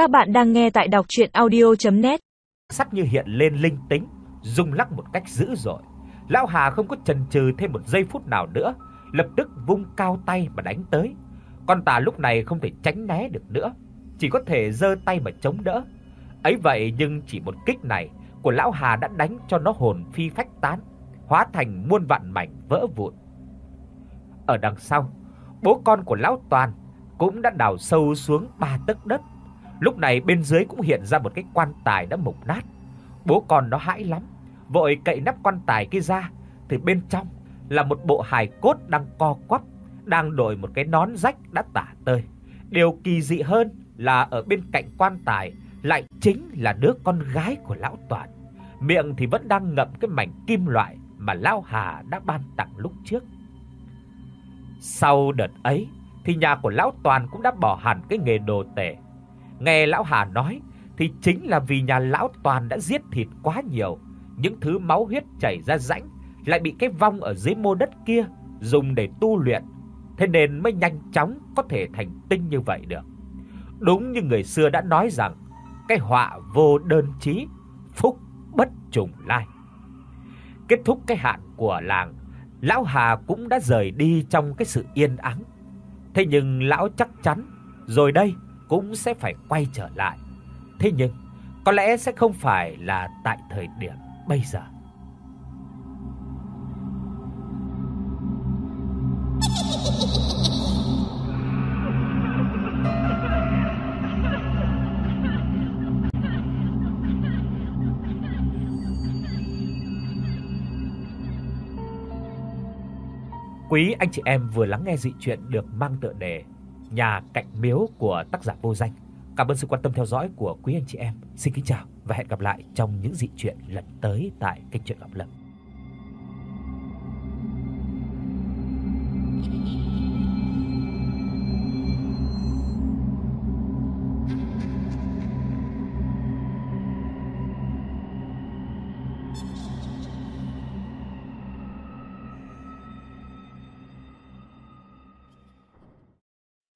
Các bạn đang nghe tại đọc audio net Sắt như hiện lên linh tính, rung lắc một cách dữ dội. Lão Hà không có chần chừ thêm một giây phút nào nữa, lập tức vung cao tay mà đánh tới. Con tà lúc này không thể tránh né được nữa, chỉ có thể giơ tay mà chống đỡ. Ấy vậy nhưng chỉ một kích này của lão Hà đã đánh cho nó hồn phi phách tán, hóa thành muôn vạn mảnh vỡ vụn. Ở đằng sau, bố con của lão Toàn cũng đã đào sâu xuống ba tấc đất. Lúc này bên dưới cũng hiện ra một cái quan tài đã mục nát. Bố con nó hãi lắm, vội cậy nắp quan tài kia ra, thì bên trong là một bộ hài cốt đang co quắp, đang đội một cái nón rách đã tả tơi. Điều kỳ dị hơn là ở bên cạnh quan tài lại chính là đứa con gái của lão Toàn. Miệng thì vẫn đang ngậm cái mảnh kim loại mà lão Hà đã ban tặng lúc trước. Sau đợt ấy thì nhà của lão Toàn cũng đã bỏ hẳn cái nghề đồ tể. Nghe lão Hà nói thì chính là vì nhà lão Toàn đã giết thịt quá nhiều, những thứ máu huyết chảy ra rãnh lại bị cái vong ở dưới mô đất kia dùng để tu luyện, thế nên mới nhanh chóng có thể thành tinh như vậy được. Đúng như người xưa đã nói rằng, cái họa vô đơn chí, phúc bất trùng lai. Kết thúc cái hạn của làng, lão Hà cũng đã rời đi trong cái sự yên ắng. Thế nhưng lão chắc chắn rồi đây cũng sẽ phải quay trở lại. Thế nhưng, có lẽ sẽ không phải là tại thời điểm bây giờ. Quý anh chị em vừa lắng nghe dị truyện được mang tựa đề Nhà cạnh miếu của tác giả vô danh. Cảm ơn sự quan tâm theo dõi của quý anh chị em. Xin kính chào và hẹn gặp lại trong những dị truyện lần tới tại kênh truyện Ngọc Lâm.